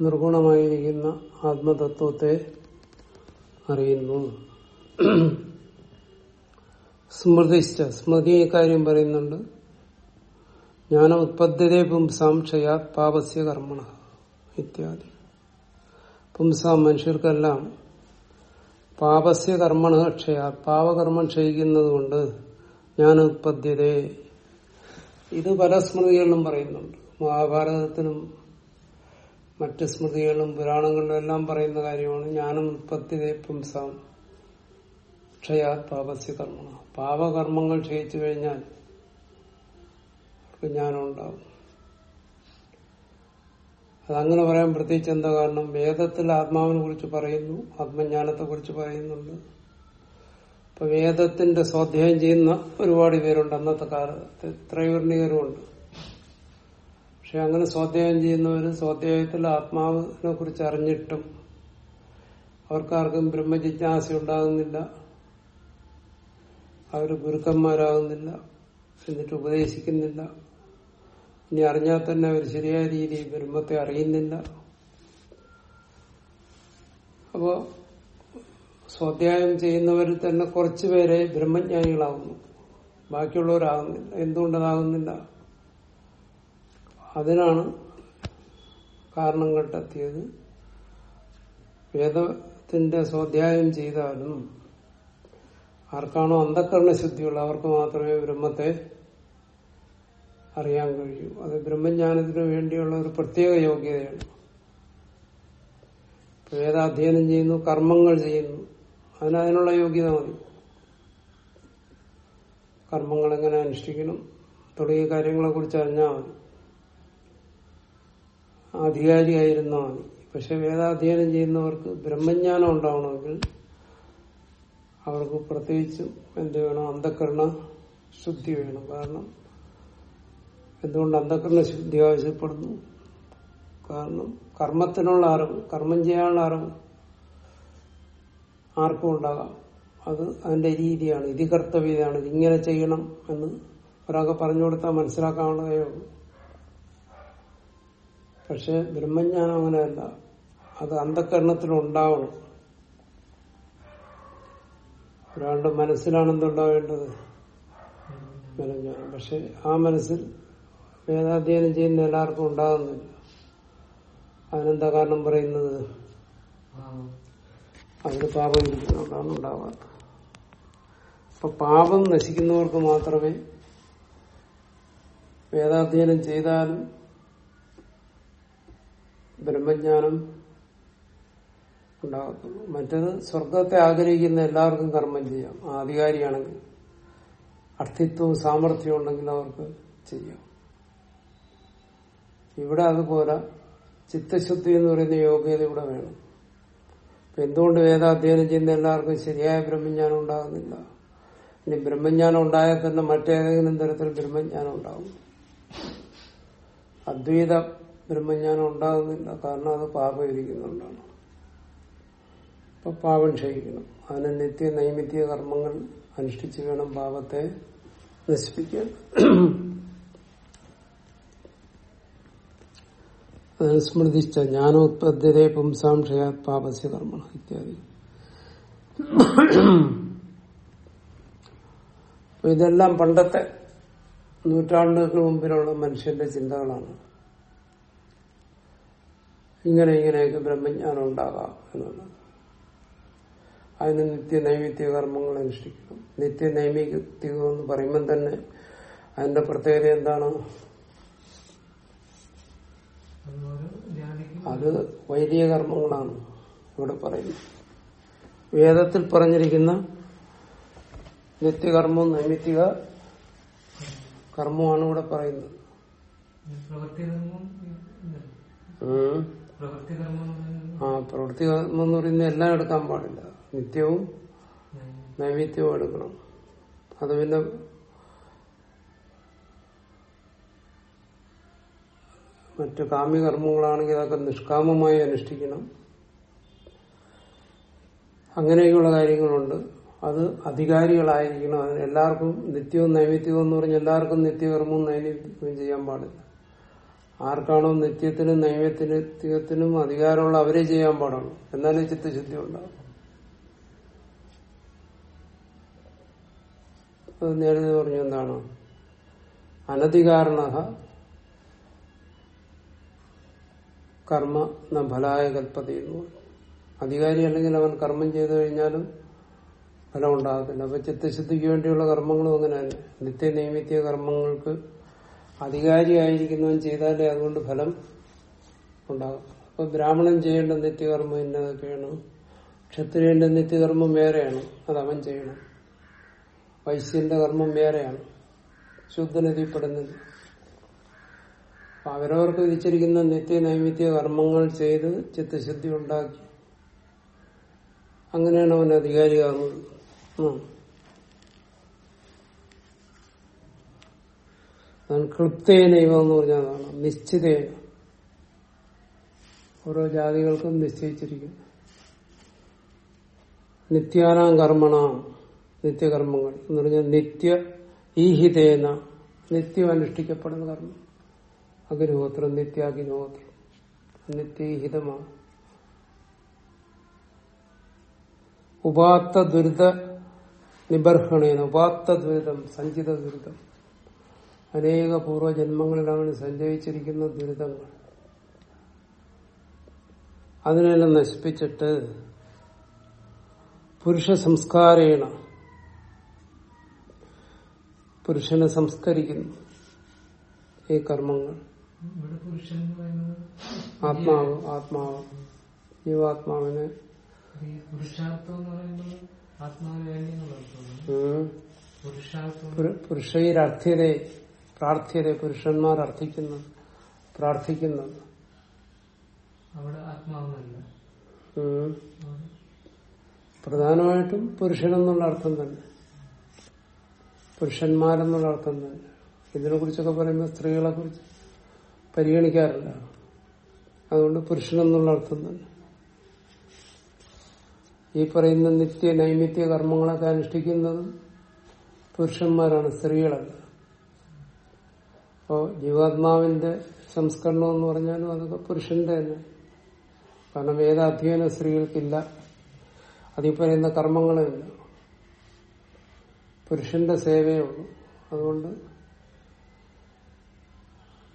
നിർഗുണമായിരിക്കുന്ന ആത്മതത്വത്തെ അറിയുന്നു. സ്മൃതിശ്ച സ്മൃതി കാര്യം പറയുന്നുണ്ട്. ജ്ഞാനം ഉത്പദ്യതേ പുംസാം ക്ഷയാത് പാപസ്യ കർമ്മണ. ഇത്യാദി. പുംസാം മനുഷ്യർക്കെല്ലാം പാപസ്യ കർമ്മണ ക്ഷയ പാപകർമ്മം ക്ഷയിക്കുന്നത് കൊണ്ട് ഞാൻ ഉത്പദ്യതേ ഇത് പല സ്മൃതികളിലും പറയുന്നുണ്ട്. മഹാഭാരതത്തിലും മറ്റ് സ്മൃതികളിലും പുരാണങ്ങളിലും എല്ലാം പറയുന്ന കാര്യമാണ് ജ്ഞാനം ഉത്പത്തിയതേ പുംസാം ക്ഷയാ പാപസ്യ കർമ്മ പാപകർമ്മങ്ങൾ ക്ഷയിച്ചു കഴിഞ്ഞാൽ ജ്ഞാനം ഉണ്ടാവും അതങ്ങനെ പറയാൻ പ്രത്യേകിച്ച് എന്താ കാരണം? വേദത്തിൽ ആത്മാവിനെ കുറിച്ച് പറയുന്നു ആത്മജ്ഞാനത്തെ കുറിച്ച് പറയുന്നുണ്ട്. ഇപ്പൊ വേദത്തിന്റെ സ്വാധ്യായം ചെയ്യുന്ന ഒരുപാട് പേരുണ്ട് അന്നത്തെ കാലത്ത്. ത്രൈവർണികരുമുണ്ട് പക്ഷെ അങ്ങനെ സ്വാധ്യായം ചെയ്യുന്നവര് സ്വാധ്യായത്തിൽ ആത്മാവിനെ കുറിച്ച് അറിഞ്ഞിട്ടും അവർക്കാർക്കും ബ്രഹ്മജിജ്ഞാസ ഉണ്ടാകുന്നില്ല അവർ ഗുരുക്കന്മാരാകുന്നില്ല. എന്നിട്ട് ഉപദേശിക്കുന്നില്ല. ഇനി അറിഞ്ഞാൽ തന്നെ അവർ ശരിയായ രീതിയിൽ ബ്രഹ്മത്തെ അറിയുന്നില്ല. അപ്പോ സ്വാധ്യായം ചെയ്യുന്നവരിൽ തന്നെ കുറച്ചുപേരെ ബ്രഹ്മജ്ഞാനികളാകുന്നു. ബാക്കിയുള്ളവരാകുന്നില്ല. എന്തുകൊണ്ടതാകുന്നില്ല? അതിനാണ് കാരണം കണ്ടെത്തിയത്. വേദത്തിന്റെ സ്വാധ്യായം ചെയ്താലും ആർക്കാണോ അന്ധക്കരണ ശുദ്ധിയുള്ള അവർക്ക് മാത്രമേ ബ്രഹ്മത്തെ അറിയാൻ കഴിയൂ. അത് ബ്രഹ്മജ്ഞാനത്തിന് വേണ്ടിയുള്ള ഒരു പ്രത്യേക യോഗ്യതയാണ്. വേദാധ്യയനം ചെയ്യുന്നു കർമ്മങ്ങൾ ചെയ്യുന്നു അതിന് അതിനുള്ള യോഗ്യത മതി. കർമ്മങ്ങൾ എങ്ങനെ അനുഷ്ഠിക്കണം തുടങ്ങിയ കാര്യങ്ങളെ കുറിച്ച് അറിഞ്ഞാൽ മതി. അധികാരിയായിരുന്നാൽ മതി. പക്ഷെ വേദാധ്യയനം ചെയ്യുന്നവർക്ക് ബ്രഹ്മജ്ഞാനം ഉണ്ടാവണമെങ്കിൽ അവർക്ക് പ്രത്യേകിച്ചും എന്ത് വേണം? അന്ധക്കരണ ശുദ്ധി വേണം. കാരണം എന്തുകൊണ്ട് അന്ധക്കരണ ശുദ്ധി ആവശ്യപ്പെടുന്നു? കാരണം കർമ്മത്തിനുള്ള അറിവ് കർമ്മം ചെയ്യാനുള്ള അറിവ് ആർക്കും ഉണ്ടാകാം. അത് അതിന്റെ രീതിയാണ് ഇത് കർത്തവ്യതയാണ് ഇതിങ്ങനെ ചെയ്യണം എന്ന് ഒരാൾക്ക് പറഞ്ഞു കൊടുത്താൽ മനസ്സിലാക്കാനുള്ളതേ ഉള്ളൂ പക്ഷെ ബ്രഹ്മജ്ഞാനം അങ്ങനെയല്ല. അത് അന്ധകരണത്തിലുണ്ടാവണം ഒരാളുടെ മനസ്സിലാണെന്തുണ്ടാവേണ്ടത്? പക്ഷെ ആ മനസ്സിൽ വേദാധ്യയനം ചെയ്യുന്ന എല്ലാവർക്കും ഉണ്ടാകുന്നില്ല. അതിനെന്താ കാരണം പറയുന്നത്? അതിന് പാപം ഇരിക്കുന്നതുകൊണ്ടാണ് ഉണ്ടാവാത്തത്. അപ്പൊ പാപം നശിക്കുന്നവർക്ക് മാത്രമേ വേദാധ്യയനം ചെയ്താലും ബ്രഹ്മജ്ഞാനം ഉണ്ടാകത്തുള്ളൂ. മറ്റത് സ്വർഗത്തെ ആഗ്രഹിക്കുന്ന എല്ലാവർക്കും കർമ്മം ചെയ്യാം. ആധികാരിയാണെങ്കിൽ അർത്ഥിത്വവും സാമർഥ്യവും ഉണ്ടെങ്കിൽ അവർക്ക് ചെയ്യാം. ഇവിടെ അതുപോലെ ചിത്തശുദ്ധി എന്ന് പറയുന്ന യോഗ്യത ഇവിടെ വേണം. അപ്പൊ എന്തുകൊണ്ട് വേദാധ്യയനം ചെയ്യുന്ന എല്ലാവർക്കും ശരിയായ ബ്രഹ്മജ്ഞാനം ഉണ്ടാകുന്നില്ല? ഇനി ബ്രഹ്മജ്ഞാനം ഉണ്ടായാൽ തന്നെ മറ്റേതെങ്കിലും തരത്തിൽ ബ്രഹ്മജ്ഞാനം ഉണ്ടാകും. അദ്വൈത ബ്രഹ്മജ്ഞാനം ഉണ്ടാകുന്നില്ല. കാരണം അത് പാപം ഇരിക്കുന്നുണ്ടാണ് അപ്പൊ പാപം ക്ഷയിക്കണം. അതിന് നിത്യ നൈമിത്യ കർമ്മങ്ങൾ അനുഷ്ഠിച്ചു വേണം പാപത്തെ നശിപ്പിക്കാൻ. സ്മൃതിച്ച ജ്ഞാനോത്പദ്ധ്യതേ പുംസാംശയാത് പാപസ്യ കർമ്മ ഇത്യാദി ഇതെല്ലാം പണ്ടത്തെ നൂറ്റാണ്ടുകൾക്ക് മുമ്പിലുള്ള മനുഷ്യന്റെ ചിന്തകളാണ്. ഇങ്ങനെ ഇങ്ങനെയൊക്കെ ബ്രഹ്മജ്ഞാനം ഉണ്ടാകാം എന്നുള്ളത്. അതിന് നിത്യ നൈമിത്യ കർമ്മങ്ങൾ അനുഷ്ഠിക്കണം നിത്യ നൈമിത്യം എന്ന് പറയുമ്പോൾ തന്നെ അതിന്റെ പ്രത്യേകത എന്താണ്? അത് വൈദിക കർമ്മങ്ങളാണ് ഇവിടെ പറയുന്നത്. വേദത്തിൽ പറഞ്ഞിരിക്കുന്ന നിത്യകർമ്മവും നൈമിത്തിക കർമ്മമാണ് ഇവിടെ പറയുന്നത്. ആ പ്രവൃത്തി കർമ്മം എന്ന് പറയുന്നത് എല്ലാം എടുക്കാൻ പാടില്ല. നിത്യവും നൈമിത്യവും എടുക്കണം. അത് പിന്നെ മറ്റു കാമ്യകർമ്മങ്ങളാണെങ്കിൽ അതൊക്കെ നിഷ്കാമമായി അനുഷ്ഠിക്കണം. അങ്ങനെയൊക്കെയുള്ള കാര്യങ്ങളുണ്ട്. അത് അധികാരികളായിരിക്കണം. അതിന് എല്ലാവർക്കും നിത്യവും നൈമിത്യവും എന്ന് പറഞ്ഞാൽ എല്ലാവർക്കും നിത്യകർമ്മവും നൈമിത്യവും ചെയ്യാൻ പാടില്ല. ആർക്കാണോ നിത്യത്തിനും നൈമിത്യത്തിനും അധികാരമുള്ള അവരെ ചെയ്യാൻ പാടുള്ളൂ എന്നാലേ ചിത്തശുദ്ധി ഉണ്ടാവും. നേരത്തെ പറഞ്ഞു എന്താണ്? അനധികാരണ കർമ്മ ന ഫലായ കൽപ്പത എന്ന് പറയും അധികാരി അല്ലെങ്കിൽ അവൻ കർമ്മം ചെയ്തു കഴിഞ്ഞാലും ഫലം ഉണ്ടാകത്തില്ല. അപ്പൊ ചിത്തശുദ്ധിക്ക് വേണ്ടിയുള്ള കർമ്മങ്ങളും അങ്ങനെ നിത്യ നൈമിത്യ കർമ്മങ്ങൾക്ക് അധികാരിയായിരിക്കുന്നവൻ ചെയ്താലേ അതുകൊണ്ട് ഫലം ഉണ്ടാകും അപ്പൊ ബ്രാഹ്മണൻ ചെയ്യേണ്ട നിത്യകർമ്മം ഇന്നതൊക്കെയാണ്. ക്ഷത്രിയന്റെ നിത്യകർമ്മം വേറെയാണ്. അത് അവൻ ചെയ്യണം. വൈശ്യന്റെ കർമ്മം വേറെയാണ്. ശുദ്ധനതിപ്പെടുന്നത് അവരവർക്ക് വിധിച്ചിരിക്കുന്ന നിത്യ നൈമിത്യ കർമ്മങ്ങൾ ചെയ്ത് ചിത്തശുദ്ധി ഉണ്ടാക്കി. അങ്ങനെയാണ് അവൻ അധികാരിയാകുന്നത്. ക്ലിപ്തേനൈവ എന്ന് പറഞ്ഞാൽ അതാണ് നിശ്ചിതേന. ഓരോ ജാതികൾക്കും നിശ്ചയിച്ചിരിക്കുന്നു. നിത്യാനാം കർമ്മണ നിത്യകർമ്മങ്ങൾ എന്ന് പറഞ്ഞാൽ നിത്യ ഈഹിതേന. നിത്യം അനുഷ്ഠിക്കപ്പെടുന്ന കർമ്മം. അഗ്നിഹോത്രം നിത്യാഗ്നിഹോത്രം നിത്യഹിതമാണ് ഉപാത്ത ദുരിത നിബർഹണേന ഉപാത്ത ദുരിതം സഞ്ചിത ദുരിതം. അനേക പൂർവജന്മങ്ങളിലാണ് സഞ്ചയിച്ചിരിക്കുന്ന ദുരിതങ്ങൾ. അതിനെല്ലാം നശിപ്പിച്ചിട്ട് പുരുഷ സംസ്കാരേണ പുരുഷനെ സംസ്കരിക്കുന്നു ഈ കർമ്മങ്ങൾ. ആത്മാവ് ആത്മാവ്. ജീവാത്മാവിന്. ഈ പ്രാർത്ഥ്യതെ പുരുഷന്മാർ അർത്ഥിക്കുന്നു പ്രാർത്ഥിക്കുന്നു. പ്രധാനമായിട്ടും പുരുഷനെന്നുള്ള അർത്ഥം തന്നെ. പുരുഷന്മാരെന്നുള്ള അർത്ഥം തന്നെ. ഇതിനെ കുറിച്ചൊക്കെ പറയുമ്പോൾ സ്ത്രീകളെ കുറിച്ച് പരിഗണിക്കാറില്ല. അതുകൊണ്ട് പുരുഷനെന്നുള്ള അർത്ഥം തന്നെ. ഈ പറയുന്ന നിത്യ നൈമിത്യ കർമ്മങ്ങളൊക്കെ അനുഷ്ഠിക്കുന്നത് പുരുഷന്മാരാണ് സ്ത്രീകളല്ല. അപ്പോ ജീവാത്മാവിന്റെ സംസ്കരണം എന്ന് പറഞ്ഞാലും അതൊക്കെ പുരുഷന്റെ തന്നെ. കാരണം വേദാധ്യയന സ്ത്രീകൾക്കില്ല. അതീ പറയുന്ന കർമ്മങ്ങളുമില്ല പുരുഷന്റെ സേവയേ ഉള്ളൂ. അതുകൊണ്ട്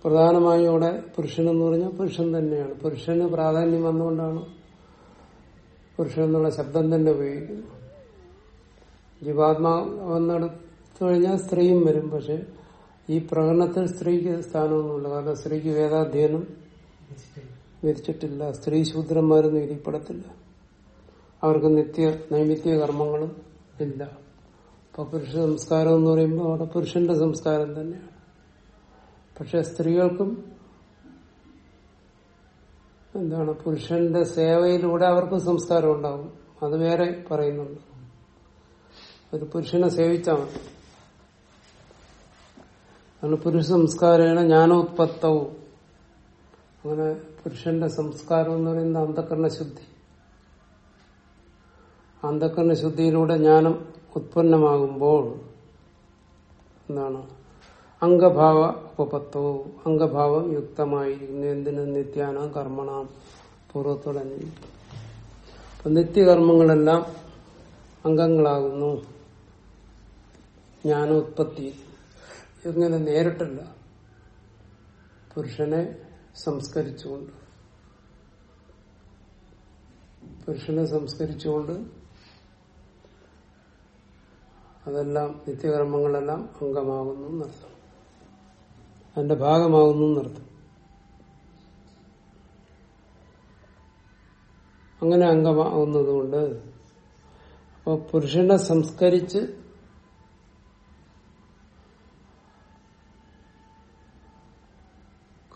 പ്രധാനമായും ഇവിടെ പുരുഷൻ എന്ന് പറഞ്ഞാൽ പുരുഷൻ തന്നെയാണ്. പുരുഷന് പ്രാധാന്യം വന്നുകൊണ്ടാണ് പുരുഷൻ എന്നുള്ള ശബ്ദം തന്നെ ഉപയോഗിക്കുന്നത്. ജീവാത്മാവെന്നെടുത്തു കഴിഞ്ഞാൽ സ്ത്രീയും വരും പക്ഷെ ഈ പ്രകടനത്തിൽ സ്ത്രീക്ക് സ്ഥാനമൊന്നുമില്ല. കാരണം സ്ത്രീക്ക് വേദാധ്യയനം വിരിച്ചിട്ടില്ല സ്ത്രീ ശൂദ്രന്മാരൊന്നും ഇതിൽപ്പെടത്തില്ല അവർക്ക് നിത്യ നൈമിത്യ കർമ്മങ്ങളും ഇല്ല. അപ്പൊ പുരുഷ സംസ്കാരം എന്ന് പറയുമ്പോൾ അവിടെ പുരുഷന്റെ സംസ്കാരം തന്നെയാണ്. പക്ഷെ സ്ത്രീകൾക്കും എന്താണ് പുരുഷന്റെ സേവയിലൂടെ അവർക്കും സംസ്കാരം ഉണ്ടാകും അത് വേറെ പറയുന്നുണ്ട്. ഒരു പുരുഷനെ സേവിച്ചാൽ അതാണ് പുരുഷ സംസ്കാരമാണ് ജ്ഞാനോത്പത്തവും അങ്ങനെ പുരുഷന്റെ സംസ്കാരം എന്ന് പറയുന്നത് അന്ധകരണ ശുദ്ധി അന്ധകരണ ശുദ്ധിയിലൂടെ ജ്ഞാനം ഉത്പന്നമാകുമ്പോൾ എന്താണ് അംഗഭാവ ഉപപത്തോ. അംഗഭാവം യുക്തമായിരിക്കുന്നു എന്തിന്? നിത്യാന കർമ്മണാം പൂർവത്തുടങ്ങി അപ്പൊ നിത്യകർമ്മങ്ങളെല്ലാം അംഗങ്ങളാകുന്നു. ജ്ഞാനോത്പത്തി. ഇങ്ങനെ നേരിട്ടല്ല. പുരുഷനെ സംസ്കരിച്ചുകൊണ്ട്. പുരുഷനെ സംസ്കരിച്ചുകൊണ്ട് അതെല്ലാം നിത്യകർമ്മങ്ങളെല്ലാം അംഗമാകുന്നു. എന്നർത്ഥം അതിന്റെ ഭാഗമാകുന്നു എന്നർത്ഥം. അങ്ങനെ അംഗമാകുന്നതുകൊണ്ട് അപ്പോൾ പുരുഷനെ സംസ്കരിച്ച്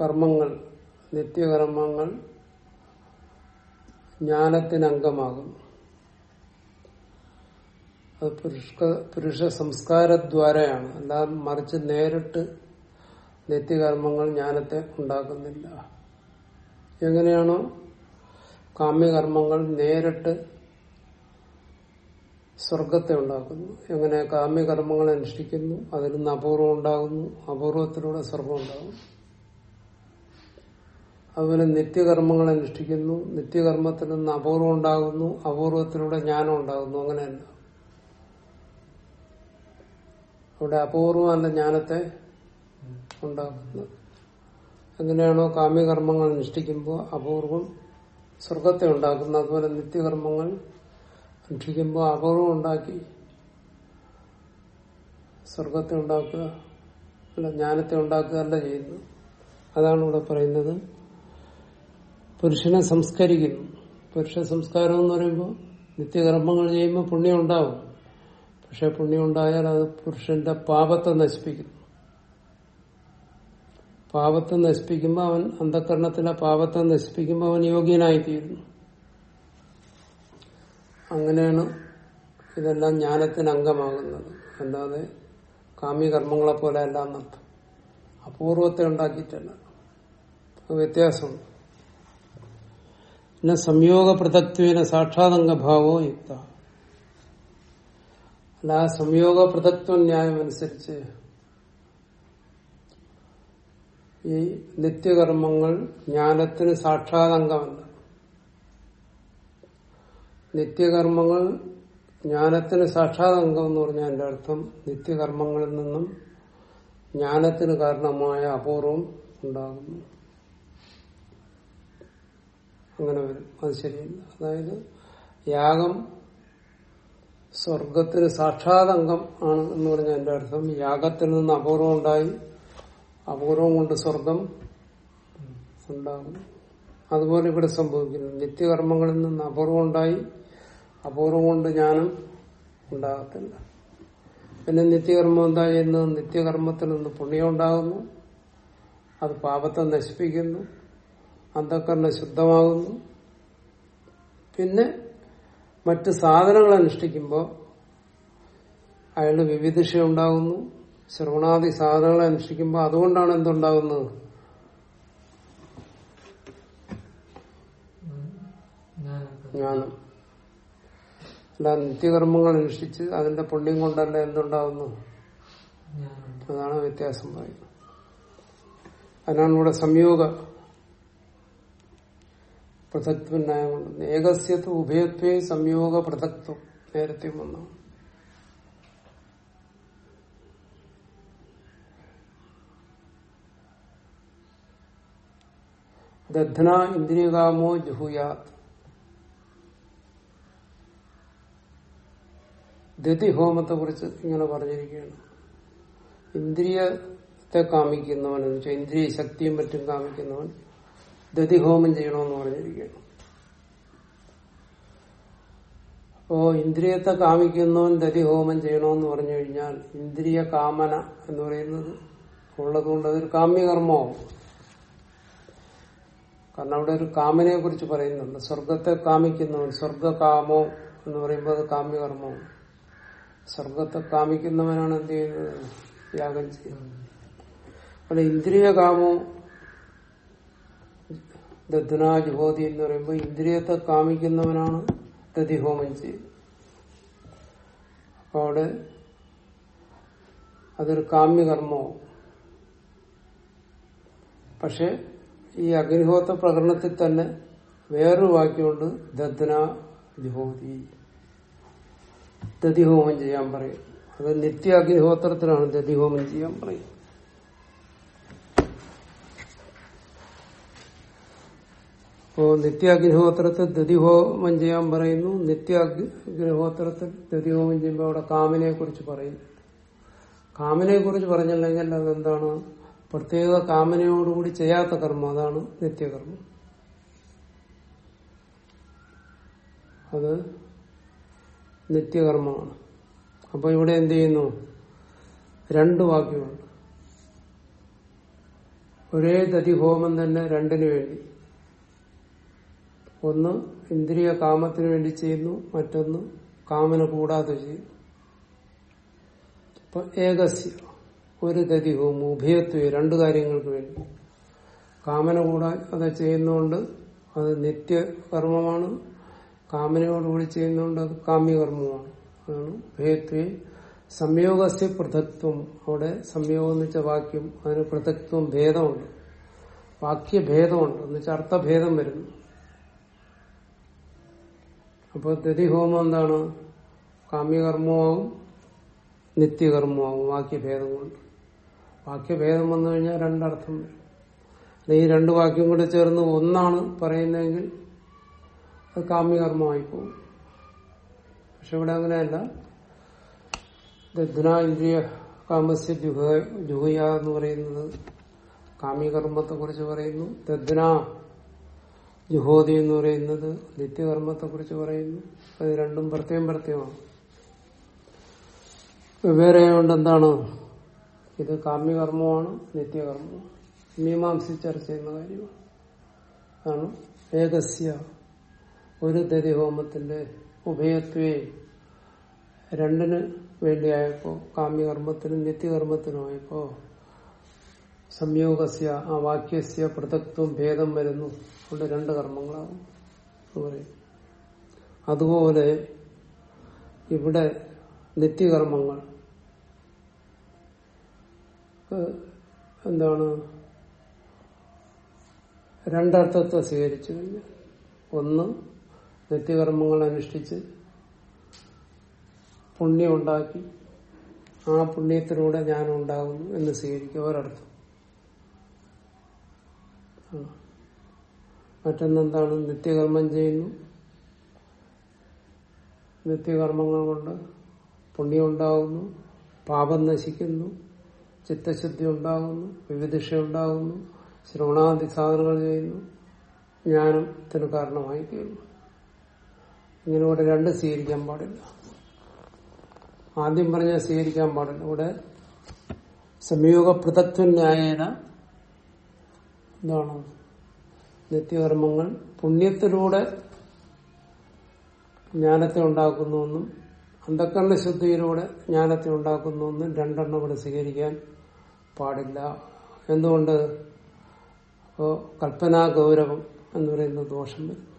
കർമ്മങ്ങൾ നിത്യകർമ്മങ്ങൾ ജ്ഞാനത്തിന് അംഗമാകുന്നു അത് പുരുഷ പുരുഷ സംസ്കാരദ്വാരയാണ്. അല്ലാതെ മറിച്ച് നേരിട്ട് നിത്യകർമ്മങ്ങൾ ജ്ഞാനത്തെ ഉണ്ടാക്കുന്നില്ല. എങ്ങനെയാണോ കാമ്യകർമ്മങ്ങൾ നേരിട്ട് സ്വർഗത്തെ ഉണ്ടാക്കുന്നു. എങ്ങനെ കാമ്യകർമ്മങ്ങൾ അനുഷ്ഠിക്കുന്നു? അതിൽ നിന്ന് അപൂർവം ഉണ്ടാകുന്നു. അപൂർവത്തിലൂടെ സ്വർഗം ഉണ്ടാകുന്നു. അതുപോലെ നിത്യകർമ്മങ്ങൾ അനുഷ്ഠിക്കുന്നു. നിത്യകർമ്മത്തിൽ നിന്ന് അപൂർവം ഉണ്ടാകുന്നു. അപൂർവത്തിലൂടെ ജ്ഞാനം ഉണ്ടാകുന്നു. അങ്ങനെയല്ല. അവിടെ അപൂർവമല്ല ജ്ഞാനത്തെ ഉണ്ടാക്കുന്നത് എങ്ങനെയാണോ കാമ്യകർമ്മങ്ങൾ അനുഷ്ഠിക്കുമ്പോൾ അപൂർവം സ്വർഗത്തെ ഉണ്ടാക്കുന്നത് അതുപോലെ നിത്യകർമ്മങ്ങൾ അനുഷ്ഠിക്കുമ്പോൾ അപൂർവം ഉണ്ടാക്കി സ്വർഗത്തെ ഉണ്ടാക്കുക അല്ല ജ്ഞാനത്തെ ഉണ്ടാക്കുക അല്ല ചെയ്യുന്നത്. അതാണ് ഇവിടെ പറയുന്നത്. പുരുഷനെ സംസ്കരിക്കുന്നു. പുരുഷ സംസ്കാരം എന്ന് പറയുമ്പോൾ നിത്യകർമ്മങ്ങൾ ചെയ്യുമ്പോൾ പുണ്യം ഉണ്ടാവും. പക്ഷെ പുണ്യം ഉണ്ടായാൽ അത് പുരുഷന്റെ പാപത്തെ നശിപ്പിക്കുന്നു. പാപത്തെ നശിപ്പിക്കുമ്പോൾ അവൻ അന്ധക്കരണത്തിലെ പാപത്തെ നശിപ്പിക്കുമ്പോൾ അവൻ യോഗ്യനായിത്തീരുന്നു. അങ്ങനെയാണ് ഇതെല്ലാം ജ്ഞാനത്തിന് അംഗമാകുന്നത്. അല്ലാതെ കാമ്യകർമ്മങ്ങളെ പോലെ അല്ല എന്നർത്ഥം. അപൂർവത്തെ ഉണ്ടാക്കിയിട്ടല്ല. വ്യത്യാസമുണ്ട്. പിന്നെ സംയോഗ പൃഥക്വേന സാക്ഷാതംഗഭാവോ യുക്ത. അല്ല ആ സംയോഗ പൃഥക്വ ന്യായം അനുസരിച്ച് ഈ നിത്യകർമ്മങ്ങൾ ജ്ഞാനത്തിന് സാക്ഷാതംഗമല്ല. നിത്യകർമ്മങ്ങൾ ജ്ഞാനത്തിന് സാക്ഷാതംഗം എന്ന് പറഞ്ഞാൽ എന്റെ അർത്ഥം നിത്യകർമ്മങ്ങളിൽ നിന്നും ജ്ഞാനത്തിന് കാരണമായ അപൂർവം ഉണ്ടാകുന്നു. അങ്ങനെ വരും. അത് ശരിയല്ല. അതായത് യാഗം സ്വർഗത്തിന് സാക്ഷാതംഗം ആണ് എന്ന് പറഞ്ഞാൽ എന്റെ അർത്ഥം യാഗത്തിൽ നിന്ന് അപൂർവം ഉണ്ടായി അപൂർവം കൊണ്ട് സ്വർഗം ഉണ്ടാകും. അതുപോലെ ഇവിടെ സംഭവിക്കുന്നു. നിത്യകർമ്മങ്ങളിൽ നിന്ന് അപൂർവം ഉണ്ടായി അപൂർവം കൊണ്ട് ജ്ഞാനം ഉണ്ടാകത്തില്ല. പിന്നെ നിത്യകർമ്മം എന്താ ചെയ്യുന്നത് നിത്യകർമ്മത്തിൽ നിന്ന് പുണ്യം ഉണ്ടാകുന്നു. അത് പാപത്തെ നശിപ്പിക്കുന്നു. അന്ധക്കരണ ശുദ്ധമാകുന്നു. പിന്നെ മറ്റ് സാധനങ്ങൾ അനുഷ്ഠിക്കുമ്പോൾ അയാൾ വിവിധിഷ ഉണ്ടാകുന്നു. ശ്രവണാദി സാധനങ്ങളെ അനുഷ്ഠിക്കുമ്പോൾ അതുകൊണ്ടാണ് എന്തുണ്ടാകുന്നത് അല്ല നിത്യകർമ്മങ്ങൾ അനുഷ്ഠിച്ച് അതിന്റെ പുണ്യം കൊണ്ടല്ല എന്തുണ്ടാവുന്നു? ഞാനുണ്ട് അതാണ് വ്യത്യാസം പറയുന്നത്. അതിനാണ് ഇവിടെ സംയോഗ. പൃഥക്ത്വ ന്യായം കൊണ്ട്. ഉഭയത്വേ സംയോഗ പൃഥക്വം നേരത്തെ വന്നു. ദധ്ന ഇന്ദ്രിയകാമോ ജുഹുയാത് ദതി ഹോമത്തെ കുറിച്ച് ഇങ്ങനെ പറഞ്ഞിരിക്കുകയാണ്. ഇന്ദ്രിയത്തെ കാമിക്കുന്നവൻ എന്ന് വെച്ചാൽ ഇന്ദ്രിയ ശക്തിയും മറ്റും കാമിക്കുന്നവൻ ദതി ഹോമം ചെയ്യണമെന്ന് പറഞ്ഞിരിക്കുകയാണ്. അപ്പോ ഇന്ദ്രിയത്തെ കാമിക്കുന്നവൻ ദതി ഹോമം ചെയ്യണമെന്ന് പറഞ്ഞു കഴിഞ്ഞാൽ ഇന്ദ്രിയ കാമന എന്ന് പറയുന്നത് ഉള്ളതുകൊണ്ട് അതൊരു കാമ്യകർമ്മമാവും. കാരണം അവിടെ ഒരു കാമനെ കുറിച്ച് പറയുന്നുണ്ട്. സ്വർഗത്തെ കാമിക്കുന്നവൻ സ്വർഗകാമോ എന്ന് പറയുമ്പോൾ അത് കാമ്യകർമ്മവും. സ്വർഗത്തെ കാമിക്കുന്നവനാണ് എന്ത് ചെയ്യുന്നത്? യാഗം ചെയ്യുന്നത്. അവിടെ ഇന്ദ്രിയ കാമോ ദധ്നാ ജുഹോതി എന്ന് പറയുമ്പോൾ ഇന്ദ്രിയത്തെ കാമിക്കുന്നവനാണ് ദതിഹോമം ചെയ്യുന്നത്. അപ്പൊ അവിടെ അതൊരു കാമ്യകർമ്മവും. പക്ഷെ ഈ അഗ്നിഹോത്ര പ്രകടനത്തിൽ തന്നെ വേറൊരു വാക്യമുണ്ട് ദദ്ന ജ്യോതി ദതിഹോമം ചെയ്യാൻ പറയും. അത് നിത്യ അഗ്നിഹോത്രത്തിലാണ് ദതിഹോമം ചെയ്യാൻ പറയും. അപ്പോ നിത്യ അഗ്നിഹോത്രത്തിൽ ദതിഹോമം ചെയ്യാൻ പറയുന്നു. നിത്യ അഗ്നിഹോത്രത്തിൽ ദതിഹോമം ചെയ്യുമ്പോൾ അവിടെ കാമനെ കുറിച്ച് പറയുന്നു കാമനെ കുറിച്ച് പറഞ്ഞില്ലെങ്കിൽ അതെന്താണ്? പ്രത്യേക കാമനയോടുകൂടി ചെയ്യാത്ത കർമ്മം. അതാണ് നിത്യകർമ്മം. അത് നിത്യകർമ്മമാണ്. അപ്പൊ ഇവിടെ എന്ത് ചെയ്യുന്നു? രണ്ട് വാക്യമുണ്ട് ഒരേ ദതിഹോമം തന്നെ രണ്ടിനു വേണ്ടി. ഒന്ന് ഇന്ദ്രിയ കാമത്തിനു വേണ്ടി ചെയ്യുന്നു മറ്റൊന്ന് കാമന കൂടാതെ ചെയ്യുന്നു. അപ്പൊ ഏകസ്യ. ഒരു ഗതി ഗതിഹോമം ഉഭയത്വ രണ്ടു കാര്യങ്ങൾക്ക് വേണ്ടി. കാമന കൂടാതെ ചെയ്യുന്നതുകൊണ്ട് അത് നിത്യകർമ്മമാണ് കാമനയോടുകൂടി ചെയ്യുന്നതുകൊണ്ട് അത് കാമ്യകർമ്മമാണ്. അതാണ് ഉഭയത്വ സംയോഗസ്യ പൃഥക്വം അവിടെ സംയോഗം എന്ന് വെച്ച വാക്യം. അതിന് പൃഥക്വം ഭേദമുണ്ട്. വാക്യഭേദമുണ്ട് എന്ന് വെച്ചാൽ അർത്ഥഭേദം വരുന്നു. അപ്പോൾ ദതിഹോമം എന്താണ്? കാമ്യകർമ്മമാവും നിത്യകർമ്മമാവും വാക്യഭേദം കൊണ്ട്. വാക്യഭേദം വന്നു കഴിഞ്ഞാൽ രണ്ടർത്ഥം വരും. ഈ രണ്ട് വാക്യം കൂടെ ചേർന്ന് ഒന്നാണ് പറയുന്നതെങ്കിൽ അത് കാമ്യകർമ്മമായി പോകും. പക്ഷെ ഇവിടെ അങ്ങനെയല്ല. ദധ്ന ഇന്ദ്രിയ കാമസ്യ ജുഹ ജുഹയ എന്ന് പറയുന്നത് കാമ്യകർമ്മത്തെ കുറിച്ച് പറയുന്നു ദധ്ന ജുഹോതി എന്ന് പറയുന്നത് നിത്യകർമ്മത്തെ കുറിച്ച് പറയുന്നു. അത് രണ്ടും പ്രത്യേകം പ്രത്യേകമാണ് വേറെ കൊണ്ട് എന്താണ് ഇത് കാമ്യകർമ്മമാണ് നിത്യകർമ്മമാണ്. മീമാംസി ചർച്ച ചെയ്യുന്ന കാര്യമാണ്. അതാണ് ഏകസ്യ ഒരു ദതിഹോമത്തിന്റെ ഉഭയത്വേ. രണ്ടിന് വേണ്ടിയായപ്പോ കാമ്യകർമ്മത്തിനും നിത്യകർമ്മത്തിനുമായപ്പോ സംയോഗസ്യ ആ വാക്യസ്യ പൃഥക്വം ഭേദം വരുന്നു. അതുകൊണ്ട് രണ്ട് കർമ്മങ്ങളാകും എന്ന് പറയും അതുപോലെ ഇവിടെ നിത്യകർമ്മങ്ങൾ എന്താണ്? രണ്ടർത്ഥത്തെ സ്വീകരിച്ചു കഴിഞ്ഞാൽ ഒന്ന് നിത്യകർമ്മങ്ങൾ അനുഷ്ഠിച്ച് പുണ്യം ഉണ്ടാക്കി ആ പുണ്യത്തിലൂടെ ഞാൻ ഉണ്ടാകുന്നു എന്ന് സ്വീകരിക്കുക ഒരർത്ഥം. മറ്റൊന്നെന്താണ്? നിത്യകർമ്മം ചെയ്യുന്നു. നിത്യകർമ്മങ്ങൾ കൊണ്ട് പുണ്യം ഉണ്ടാകുന്നു. പാപം നശിക്കുന്നു. ചിത്തശുദ്ധി ഉണ്ടാകുന്നു വിവിധിഷ ഉണ്ടാകുന്നു ശ്രവണാദി സാധനങ്ങൾ ചെയ്യുന്നു ജ്ഞാനത്തിന് കാരണമായി തീരുന്നു. ഇങ്ങനെ ഇവിടെ രണ്ട് സ്വീകരിക്കാൻ പാടില്ല. ആദ്യം പറഞ്ഞാൽ സ്വീകരിക്കാൻ പാടില്ല. ഇവിടെ സംയോഗ പൃഥക്വ ന്യായേന എന്താണ്? നിത്യകർമ്മങ്ങൾ പുണ്യത്തിലൂടെ ജ്ഞാനത്തെ ഉണ്ടാക്കുന്നുവെന്നും അന്ധക്കരണ ശുദ്ധിയിലൂടെ ജ്ഞാനത്തെ ഉണ്ടാക്കുന്നുവെന്നും രണ്ടെണ്ണം ഇവിടെ സ്വീകരിക്കാൻ പാടില്ല. എന്തുകൊണ്ട്? അപ്പോ കൽപ്പനാ ഗൗരവം എന്ന് പറയുന്ന ദോഷം വരും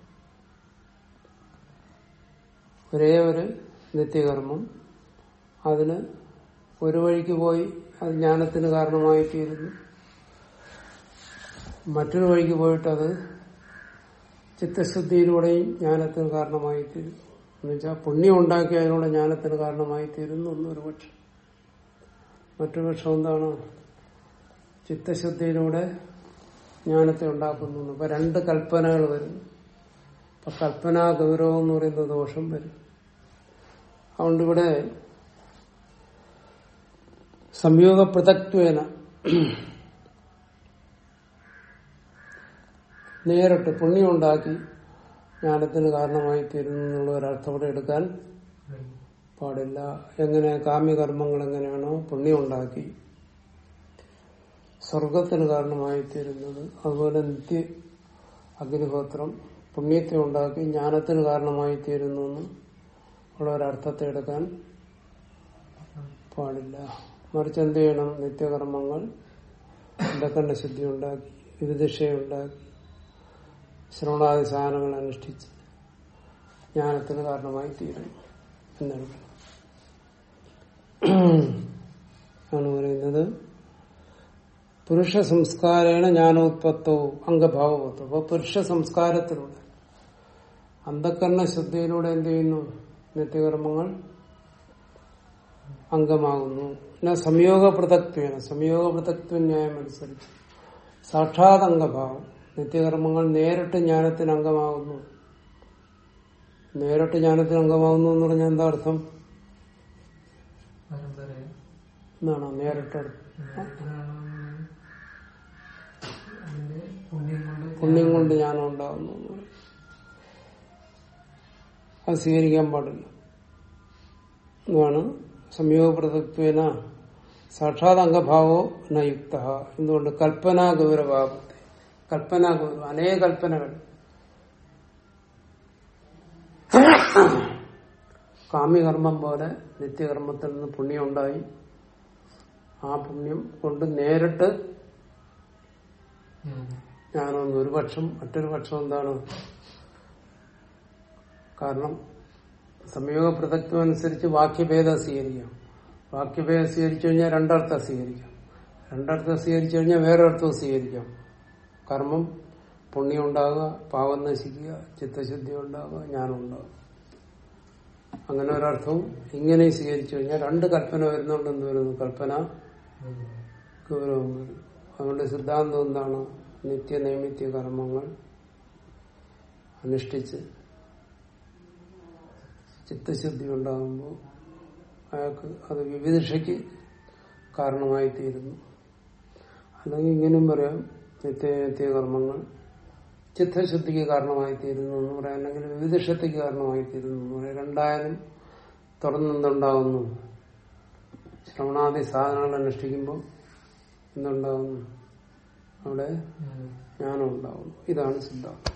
ഒരേ ഒരു നിത്യകർമ്മം അതിന് ഒരു വഴിക്ക് പോയി അത് ജ്ഞാനത്തിന് കാരണമായി തീരുന്നു. മറ്റൊരു വഴിക്ക് പോയിട്ട് അത് ചിത്തശുദ്ധിയിലൂടെയും ജ്ഞാനത്തിന് കാരണമായി തീരുന്നു. എന്നുവെച്ചാൽ പുണ്യം ഉണ്ടാക്കി അതിനുള്ള ജ്ഞാനത്തിന് കാരണമായി തീരുന്നു എന്നൊരു പക്ഷം. മറ്റൊരു പക്ഷം എന്താണ്? ചിത്തശുദ്ധിയിലൂടെ ജ്ഞാനത്തെ ഉണ്ടാക്കുന്നു. അപ്പൊ രണ്ട് കൽപ്പനകൾ വരും. അപ്പൊ കൽപ്പനാ ഗൗരവം എന്ന് പറയുന്ന ദോഷം വരും. അതുകൊണ്ട് ഇവിടെ സംയോഗ പൃഥക്വേന നേരിട്ട് പുണ്യം ഉണ്ടാക്കി ജ്ഞാനത്തിന് കാരണമായി തീരുന്നു എന്നുള്ള ഒരർത്ഥം ഇവിടെ എടുക്കാൻ പാടില്ല. എങ്ങനെ കാമ്യകർമ്മങ്ങൾ എങ്ങനെയാണോ പുണ്യം ഉണ്ടാക്കി സ്വർഗത്തിന് കാരണമായി തീരുന്നത് അതുപോലെ നിത്യ അഗ്നിഹോത്രം പുണ്യത്തെ ഉണ്ടാക്കി ജ്ഞാനത്തിന് കാരണമായി തീരുന്നു ഉള്ള ഒരർത്ഥത്തെ എടുക്കാൻ പാടില്ല. മറിച്ച് എന്ത് ചെയ്യണം? നിത്യകർമ്മങ്ങൾ അന്ധക്കണ്ണ ശുദ്ധി ഉണ്ടാക്കി വിവിധിഷയുണ്ടാക്കി ശ്രവണാദി സാധനങ്ങൾ അനുഷ്ഠിച്ച് ജ്ഞാനത്തിന് കാരണമായി തീരും എന്നാണ് പറയുന്നത്. പുരുഷ സംസ്കാരേണ ജ്ഞാനോത്പത്തവും അംഗഭാവത്വം അപ്പൊ പുരുഷ സംസ്കാരത്തിലൂടെ അന്ധക്കരണ ശുദ്ധിയിലൂടെ എന്ത് ചെയ്യുന്നു? നിത്യകർമ്മങ്ങൾ അംഗമാകുന്നു. പിന്നെ സംയോഗ പൃഥക്വേന സംയോഗ പൃഥക്വ ന്യായം അനുസരിച്ച് സാക്ഷാത് അംഗഭാവം നിത്യകർമ്മങ്ങൾ നേരിട്ട് ജ്ഞാനത്തിന് അംഗമാകുന്നു നേരിട്ട് ജ്ഞാനത്തിന് അംഗമാകുന്നു എന്ന് പറഞ്ഞാൽ എന്താ അർത്ഥം? എന്നാണോ? നേരിട്ട് അതിന്റെ പുണ്യം കൊണ്ട് ഞാനും ഉണ്ടാകുന്നു അത് സ്വീകരിക്കാൻ പാടില്ല. എന്നാണ് സംയോഗപ്രതത്വേന സാക്ഷാത് അംഗഭാവോ നയുക്ത യുക്ത. എന്തുകൊണ്ട്? കൽപ്പനാ ഗൗരവാപത്തെ കൽപ്പനാ ഗൗരവം അനേക കൽപ്പനകൾ. കാമ്യകർമ്മം പോലെ നിത്യകർമ്മത്തിൽ നിന്ന് പുണ്യം ഉണ്ടായി ആ പുണ്യം കൊണ്ട് നേരിട്ട്. ജ്ഞാനമെന്ന് ഒരു പക്ഷം മറ്റൊരു പക്ഷം എന്താണ്? കാരണം സംയോഗ പ്രസക്തം അനുസരിച്ച് വാക്യഭേദം സ്വീകരിക്കാം വാക്യഭേദം സ്വീകരിച്ചു കഴിഞ്ഞാൽ രണ്ടർത്ഥം സ്വീകരിക്കാം രണ്ടർത്ഥം സ്വീകരിച്ചു കഴിഞ്ഞാൽ വേറെ അർത്ഥം സ്വീകരിക്കാം കർമ്മം പുണ്യം ഉണ്ടാകുക പാവം നശിക്കുക ചിത്തശുദ്ധി ഉണ്ടാകുക ജ്ഞാനം ഉണ്ടാകുക അങ്ങനെ ഒരർത്ഥവും ഇങ്ങനെ സ്വീകരിച്ചു കഴിഞ്ഞാൽ രണ്ട് കൽപ്പന വരുന്നുണ്ട് എന്ത് വരുന്നു കൽപ്പന ഗൗരവം വരും. അതുകൊണ്ട് സിദ്ധാന്തം എന്താണ്? നിത്യ നൈമിത്യ കർമ്മങ്ങൾ അനുഷ്ഠിച്ച് ചിത്തശുദ്ധി ഉണ്ടാകുമ്പോൾ അയാൾക്ക് അത് വിവിധക്ഷയ്ക്ക് കാരണമായി തീരുന്നു അല്ലെങ്കിൽ ഇങ്ങനെയും പറയാം നിത്യനൈമിത്യ നിത്യ കർമ്മങ്ങൾ ചിത്തശുദ്ധിക്ക് കാരണമായി തീരുന്നു എന്ന് പറയാം. അല്ലെങ്കിൽ വിവിധിഷത്തേക്ക് കാരണമായി തീരുന്നു എന്ന് പറയാം. രണ്ടായാലും തുടർന്നെന്തുണ്ടാകുന്നു ശ്രവണാദി സാധനങ്ങൾ അനുഷ്ഠിക്കുമ്പോൾ എന്തുണ്ടാകുന്നു? അവിടെ ജ്ഞാനം. ഉണ്ടാവുന്നു ഇതാണ് സിദ്ധാന്തം